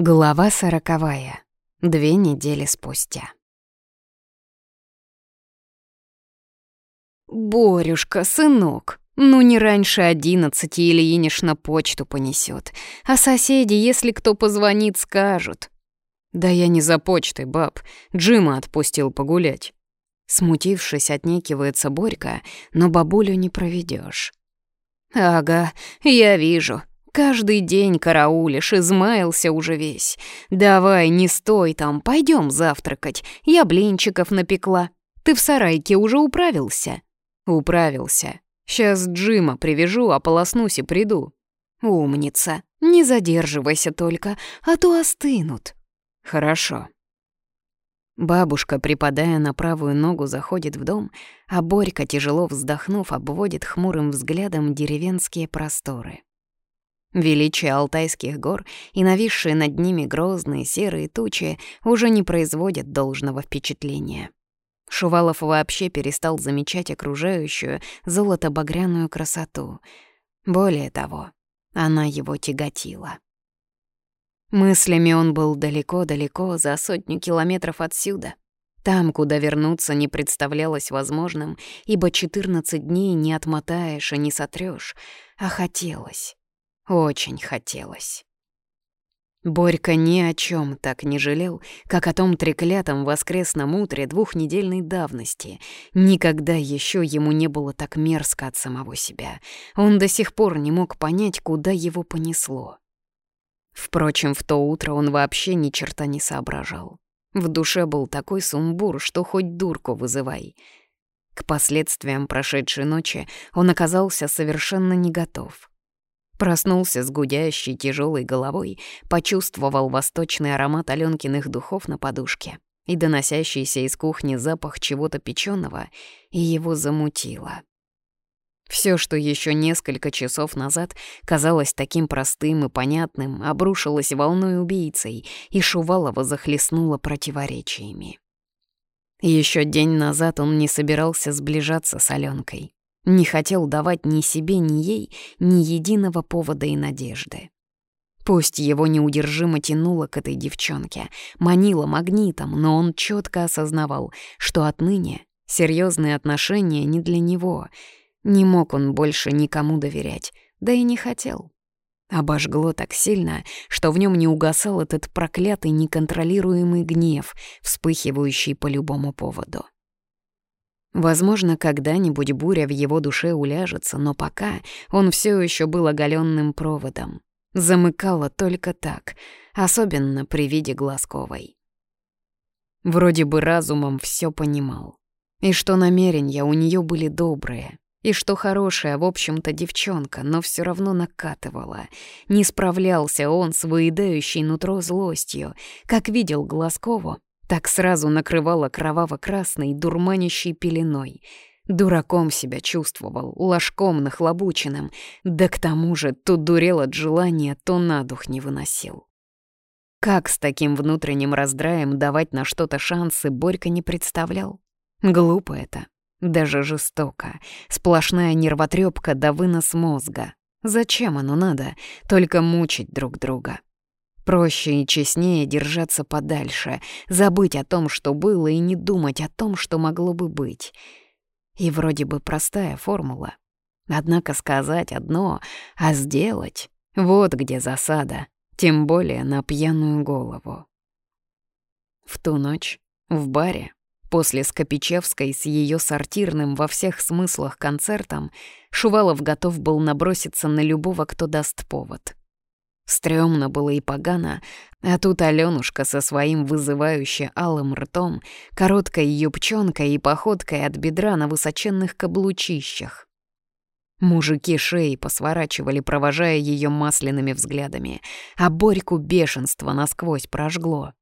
Глава сороковая. Две недели спустя. «Борюшка, сынок, ну не раньше одиннадцати Ильиниш на почту понесет, а соседи, если кто позвонит, скажут». «Да я не за почтой, баб, Джима отпустил погулять». Смутившись, отнекивается Борька, но бабулю не проведешь. «Ага, я вижу. Каждый день караулишь, измаялся уже весь. Давай, не стой там, пойдем завтракать. Я блинчиков напекла. Ты в сарайке уже управился?» «Управился. Сейчас Джима привяжу, ополоснусь и приду». «Умница. Не задерживайся только, а то остынут». «Хорошо». Бабушка, припадая на правую ногу, заходит в дом, а Борька, тяжело вздохнув, обводит хмурым взглядом деревенские просторы. Величие Алтайских гор и нависшие над ними грозные серые тучи уже не производят должного впечатления. Шувалов вообще перестал замечать окружающую золото-багряную красоту. Более того, она его тяготила. Мыслями он был далеко-далеко, за сотню километров отсюда. Там, куда вернуться не представлялось возможным, ибо 14 дней не отмотаешь и не сотрёшь, а хотелось. Очень хотелось. Борька ни о чем так не жалел, как о том треклятом воскресном утре двухнедельной давности. Никогда еще ему не было так мерзко от самого себя. Он до сих пор не мог понять, куда его понесло. Впрочем, в то утро он вообще ни черта не соображал. В душе был такой сумбур, что хоть дурку вызывай. К последствиям прошедшей ночи он оказался совершенно не готов. Проснулся с гудящей тяжелой головой, почувствовал восточный аромат Аленкиных духов на подушке и доносящийся из кухни запах чего-то печеного, и его замутило. Все, что еще несколько часов назад казалось таким простым и понятным, обрушилось волной убийцей, и Шувалова захлестнуло противоречиями. Еще день назад он не собирался сближаться с Аленкой. Не хотел давать ни себе, ни ей ни единого повода и надежды. Пусть его неудержимо тянуло к этой девчонке, манило магнитом, но он четко осознавал, что отныне серьезные отношения не для него. Не мог он больше никому доверять, да и не хотел. Обожгло так сильно, что в нем не угасал этот проклятый неконтролируемый гнев, вспыхивающий по любому поводу. Возможно, когда-нибудь буря в его душе уляжется, но пока он все еще был оголенным проводом. Замыкало только так, особенно при виде Глазковой. Вроде бы разумом все понимал. И что намерения у нее были добрые, и что хорошая, в общем-то, девчонка, но все равно накатывала. Не справлялся он с выедающей нутро злостью, как видел Глазкову, так сразу накрывала кроваво-красной, дурманящей пеленой. Дураком себя чувствовал, ложком нахлобученным, да к тому же то дурел от желания, то на дух не выносил. Как с таким внутренним раздраем давать на что-то шансы, Борька не представлял. Глупо это, даже жестоко. Сплошная нервотрепка до вынос мозга. Зачем оно надо? Только мучить друг друга. Проще и честнее держаться подальше, забыть о том, что было, и не думать о том, что могло бы быть. И вроде бы простая формула. Однако сказать одно, а сделать — вот где засада, тем более на пьяную голову. В ту ночь в баре, после Скопичевской с ее сортирным во всех смыслах концертом, Шувалов готов был наброситься на любого, кто даст повод — Стрёмно было и погано, а тут Алёнушка со своим вызывающе алым ртом, короткой юбчонкой и походкой от бедра на высоченных каблучищах. Мужики шеи посворачивали, провожая её масляными взглядами, а Борьку бешенство насквозь прожгло.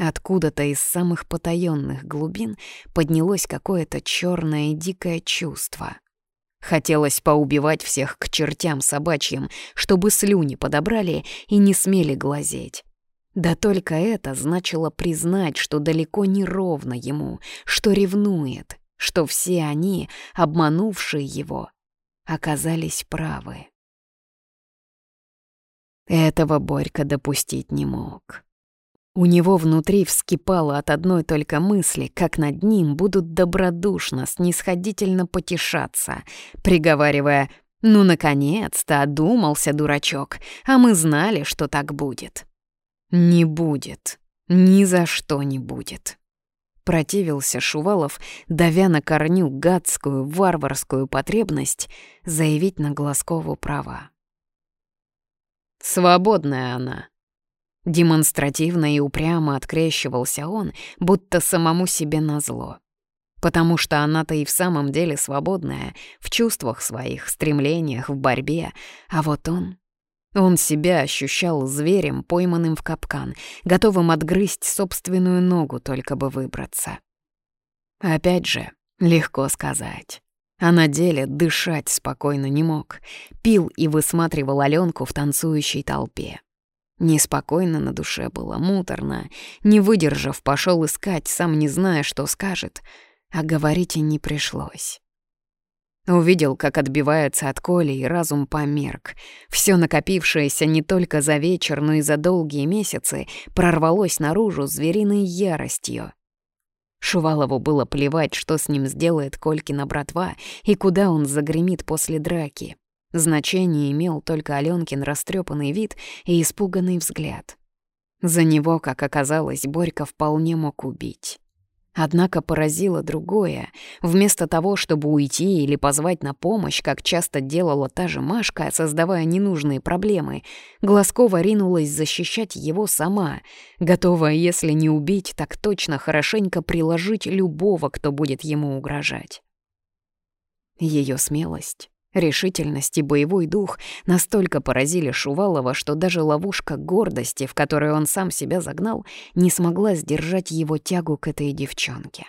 Откуда-то из самых потаённых глубин поднялось какое-то чёрное дикое чувство — Хотелось поубивать всех к чертям собачьим, чтобы слюни подобрали и не смели глазеть. Да только это значило признать, что далеко не ровно ему, что ревнует, что все они, обманувшие его, оказались правы. Этого Борька допустить не мог. У него внутри вскипало от одной только мысли, как над ним будут добродушно, снисходительно потешаться, приговаривая «Ну, наконец-то, одумался дурачок, а мы знали, что так будет». Не будет. Ни за что не будет. Противился Шувалов, давя на корню гадскую, варварскую потребность заявить на Глазкову права. «Свободная она», Демонстративно и упрямо открещивался он, будто самому себе назло. Потому что она-то и в самом деле свободная, в чувствах своих, стремлениях, в борьбе, а вот он... Он себя ощущал зверем, пойманным в капкан, готовым отгрызть собственную ногу, только бы выбраться. Опять же, легко сказать. А на деле дышать спокойно не мог. Пил и высматривал Аленку в танцующей толпе. Неспокойно на душе было, муторно. Не выдержав, пошел искать, сам не зная, что скажет. А говорить и не пришлось. Увидел, как отбивается от Коли, и разум померк. Все накопившееся не только за вечер, но и за долгие месяцы прорвалось наружу звериной яростью. Шувалову было плевать, что с ним сделает Колькина братва и куда он загремит после драки. Значение имел только Алёнкин растрепанный вид и испуганный взгляд. За него, как оказалось, Борька вполне мог убить. Однако поразило другое. Вместо того, чтобы уйти или позвать на помощь, как часто делала та же Машка, создавая ненужные проблемы, Глазкова ринулась защищать его сама, готовая, если не убить, так точно хорошенько приложить любого, кто будет ему угрожать. Ее смелость Решительность и боевой дух настолько поразили Шувалова, что даже ловушка гордости, в которую он сам себя загнал, не смогла сдержать его тягу к этой девчонке.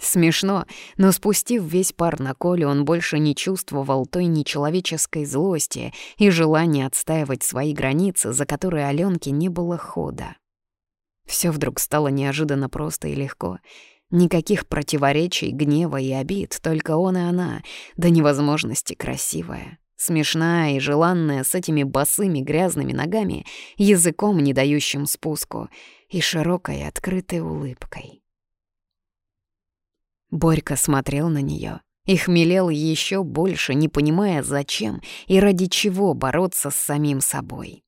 Смешно, но спустив весь пар на Колю, он больше не чувствовал той нечеловеческой злости и желания отстаивать свои границы, за которые Алёнке не было хода. Все вдруг стало неожиданно просто и легко — Никаких противоречий, гнева и обид, только он и она, до невозможности красивая, смешная и желанная, с этими босыми грязными ногами, языком, не дающим спуску, и широкой открытой улыбкой. Борька смотрел на нее и хмелел еще больше, не понимая, зачем и ради чего бороться с самим собой.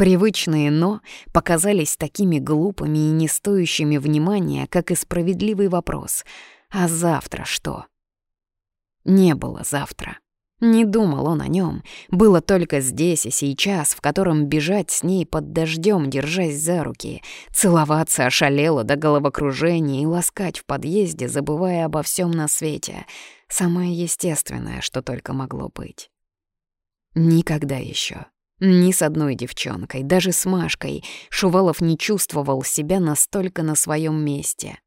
Привычные «но» показались такими глупыми и не стоящими внимания, как и справедливый вопрос «А завтра что?» Не было завтра. Не думал он о нем. Было только здесь и сейчас, в котором бежать с ней под дождем, держась за руки, целоваться ошалело до головокружения и ласкать в подъезде, забывая обо всем на свете. Самое естественное, что только могло быть. Никогда еще ни с одной девчонкой, даже с Машкой, Шувалов не чувствовал себя настолько на своем месте.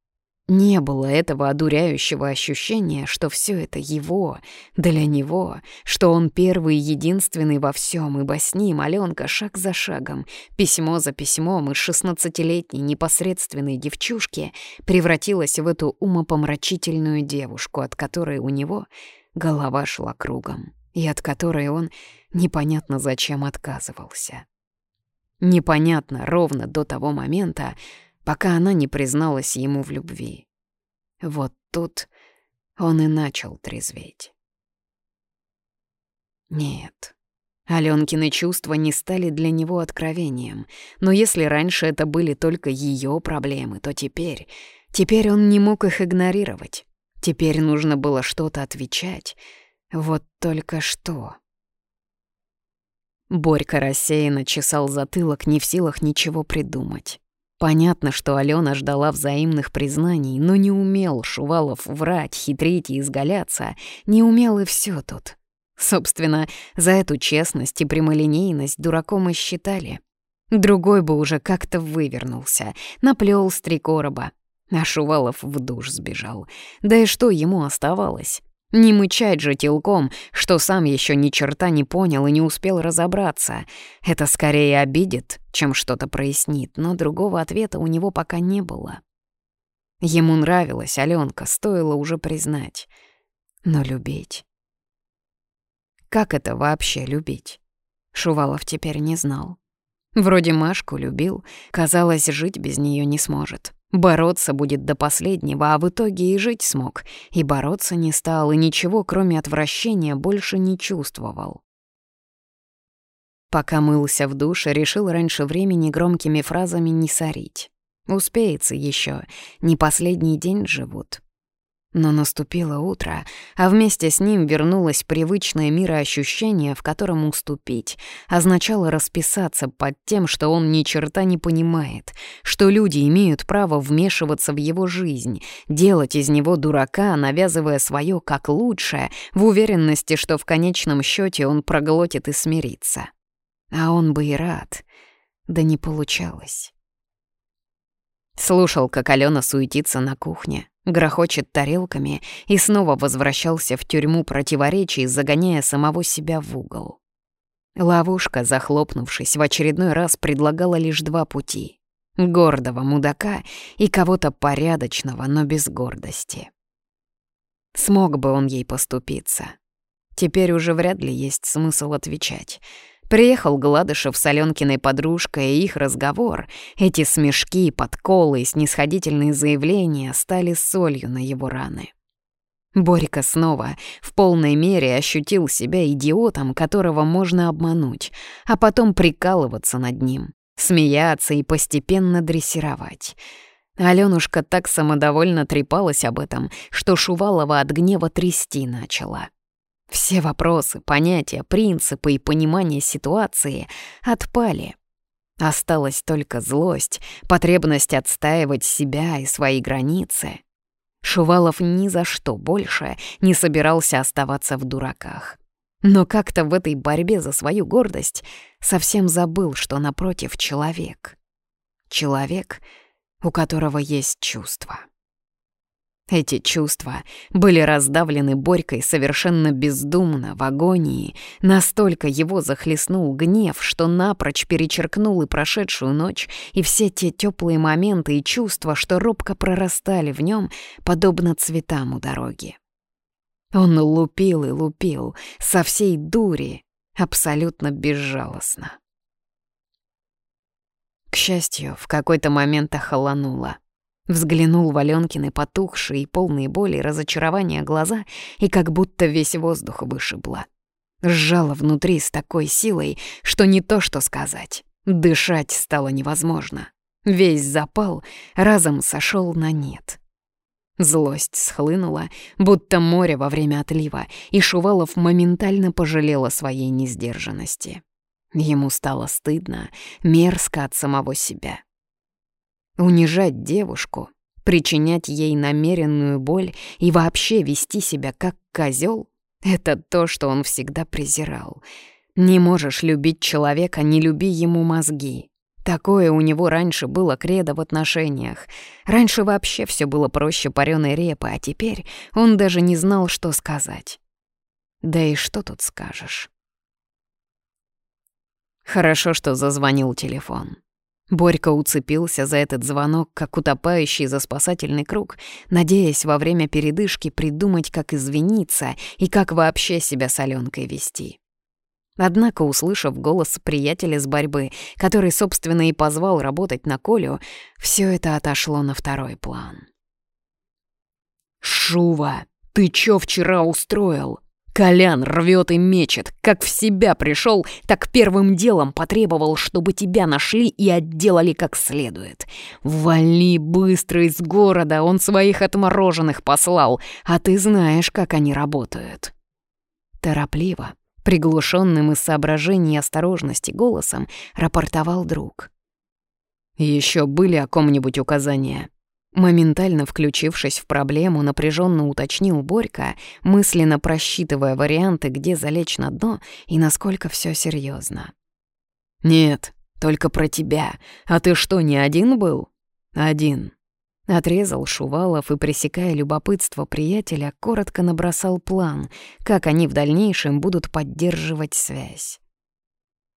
Не было этого одуряющего ощущения, что все это его, для него, что он первый и единственный во всем, ибо с ним Аленка шаг за шагом, письмо за письмом из шестнадцатилетней непосредственной девчушки превратилась в эту умопомрачительную девушку, от которой у него голова шла кругом и от которой он непонятно зачем отказывался. Непонятно ровно до того момента, пока она не призналась ему в любви. Вот тут он и начал трезветь. Нет, Алёнкины чувства не стали для него откровением, но если раньше это были только ее проблемы, то теперь... Теперь он не мог их игнорировать. Теперь нужно было что-то отвечать. Вот только что... Борька рассеянно чесал затылок, не в силах ничего придумать. Понятно, что Алена ждала взаимных признаний, но не умел Шувалов врать, хитрить и изгаляться. Не умел и все тут. Собственно, за эту честность и прямолинейность дураком и считали. Другой бы уже как-то вывернулся, наплел с три короба. А Шувалов в душ сбежал. Да и что ему оставалось? Не мычать же телком, что сам еще ни черта не понял и не успел разобраться. Это скорее обидит, чем что-то прояснит, но другого ответа у него пока не было. Ему нравилась Аленка, стоило уже признать. Но любить... Как это вообще любить? Шувалов теперь не знал. Вроде Машку любил, казалось, жить без нее не сможет. Бороться будет до последнего, а в итоге и жить смог. И бороться не стал, и ничего, кроме отвращения, больше не чувствовал. Пока мылся в душе, решил раньше времени громкими фразами не сорить. Успеется еще, не последний день живут. Но наступило утро, а вместе с ним вернулось привычное мироощущение, в котором уступить означало расписаться под тем, что он ни черта не понимает, что люди имеют право вмешиваться в его жизнь, делать из него дурака, навязывая свое как лучшее, в уверенности, что в конечном счете он проглотит и смирится. А он бы и рад, да не получалось. Слушал, как Алена суетится на кухне, грохочет тарелками и снова возвращался в тюрьму противоречий, загоняя самого себя в угол. Ловушка, захлопнувшись, в очередной раз предлагала лишь два пути — гордого мудака и кого-то порядочного, но без гордости. Смог бы он ей поступиться. Теперь уже вряд ли есть смысл отвечать — Приехал Гладышев с Аленкиной подружкой, и их разговор, эти смешки, подколы и снисходительные заявления стали солью на его раны. Борька снова в полной мере ощутил себя идиотом, которого можно обмануть, а потом прикалываться над ним, смеяться и постепенно дрессировать. Алёнушка так самодовольно трепалась об этом, что Шувалова от гнева трясти начала. Все вопросы, понятия, принципы и понимание ситуации отпали. Осталась только злость, потребность отстаивать себя и свои границы. Шувалов ни за что больше не собирался оставаться в дураках. Но как-то в этой борьбе за свою гордость совсем забыл, что напротив человек. Человек, у которого есть чувства. Эти чувства были раздавлены Борькой совершенно бездумно, в агонии. Настолько его захлестнул гнев, что напрочь перечеркнул и прошедшую ночь, и все те теплые моменты и чувства, что робко прорастали в нем, подобно цветам у дороги. Он лупил и лупил, со всей дури, абсолютно безжалостно. К счастью, в какой-то момент охолонуло. Взглянул в Аленкины потухшие и полные боли и разочарования глаза и как будто весь воздух вышибло. Сжало внутри с такой силой, что не то что сказать. Дышать стало невозможно. Весь запал разом сошел на нет. Злость схлынула, будто море во время отлива, и Шувалов моментально пожалел о своей несдержанности. Ему стало стыдно, мерзко от самого себя. Унижать девушку, причинять ей намеренную боль и вообще вести себя как козел — это то, что он всегда презирал. Не можешь любить человека, не люби ему мозги. Такое у него раньше было кредо в отношениях. Раньше вообще все было проще пареной репы, а теперь он даже не знал, что сказать. Да и что тут скажешь? Хорошо, что зазвонил телефон. Борька уцепился за этот звонок, как утопающий за спасательный круг, надеясь во время передышки придумать, как извиниться и как вообще себя с Аленкой вести. Однако, услышав голос приятеля с борьбы, который, собственно, и позвал работать на Колю, все это отошло на второй план. «Шува, ты чё вчера устроил?» Колян рвет и мечет. Как в себя пришел, так первым делом потребовал, чтобы тебя нашли и отделали как следует. Вали быстро из города, он своих отмороженных послал, а ты знаешь, как они работают. Торопливо, приглушенным из соображений осторожности голосом, рапортовал друг. Еще были о ком-нибудь указания? Моментально включившись в проблему, напряженно уточнил Борька, мысленно просчитывая варианты, где залечь на дно и насколько все серьезно. «Нет, только про тебя. А ты что, не один был?» «Один». Отрезал Шувалов и, пресекая любопытство приятеля, коротко набросал план, как они в дальнейшем будут поддерживать связь.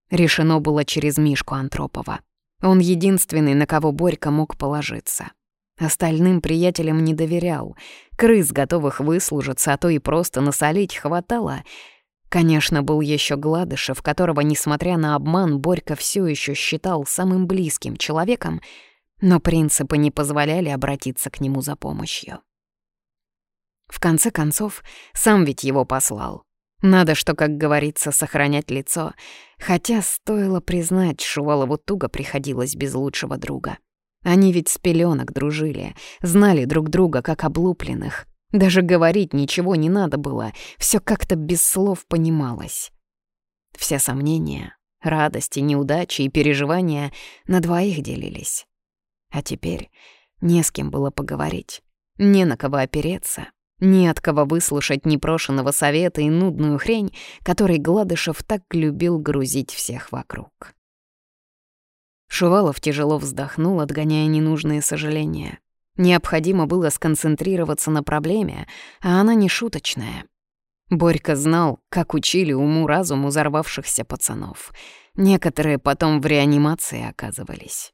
Решено было через Мишку Антропова. Он единственный, на кого Борька мог положиться. Остальным приятелям не доверял. Крыс, готовых выслужиться, а то и просто насолить, хватало. Конечно, был еще Гладышев, которого, несмотря на обман, Борька все еще считал самым близким человеком, но принципы не позволяли обратиться к нему за помощью. В конце концов, сам ведь его послал. Надо, что, как говорится, сохранять лицо, хотя стоило признать, Шувалову туго приходилось без лучшего друга. Они ведь с пеленок дружили, знали друг друга как облупленных. Даже говорить ничего не надо было, все как-то без слов понималось. Все сомнения, радости, неудачи и переживания на двоих делились. А теперь не с кем было поговорить, не на кого опереться, не от кого выслушать непрошенного совета и нудную хрень, которой Гладышев так любил грузить всех вокруг. Шувалов тяжело вздохнул, отгоняя ненужные сожаления. Необходимо было сконцентрироваться на проблеме, а она не шуточная. Борька знал, как учили уму-разуму взорвавшихся пацанов. Некоторые потом в реанимации оказывались.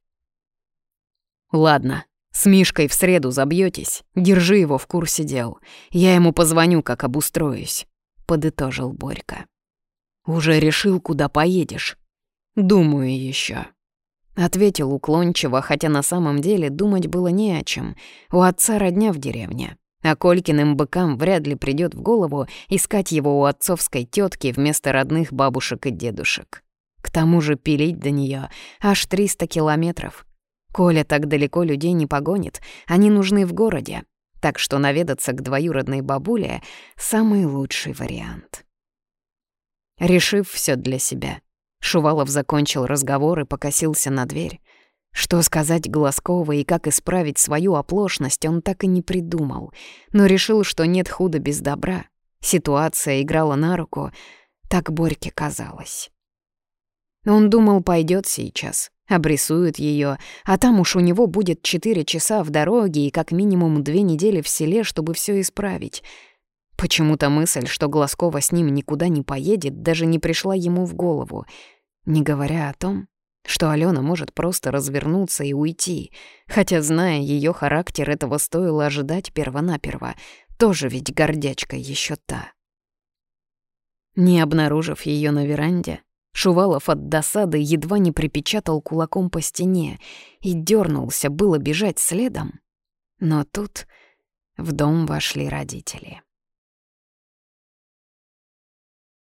«Ладно, с Мишкой в среду забьетесь, держи его в курсе дел. Я ему позвоню, как обустроюсь», — подытожил Борька. «Уже решил, куда поедешь?» «Думаю еще. Ответил уклончиво, хотя на самом деле думать было не о чем. У отца родня в деревне. А Колькиным быкам вряд ли придет в голову искать его у отцовской тетки вместо родных бабушек и дедушек. К тому же пилить до нее аж 300 километров. Коля так далеко людей не погонит, они нужны в городе, так что наведаться к двоюродной бабуле — самый лучший вариант. Решив все для себя, Шувалов закончил разговор и покосился на дверь. Что сказать Глазковой и как исправить свою оплошность, он так и не придумал, но решил, что нет худа без добра. Ситуация играла на руку, так Борьке казалось. Он думал, пойдет сейчас, обрисует ее, а там уж у него будет четыре часа в дороге и как минимум две недели в селе, чтобы все исправить. Почему-то мысль, что Глазкова с ним никуда не поедет, даже не пришла ему в голову, не говоря о том, что Алена может просто развернуться и уйти, хотя, зная ее характер, этого стоило ожидать первонаперво, тоже ведь гордячка еще та. Не обнаружив ее на веранде, Шувалов от досады едва не припечатал кулаком по стене и дернулся было бежать следом. Но тут в дом вошли родители.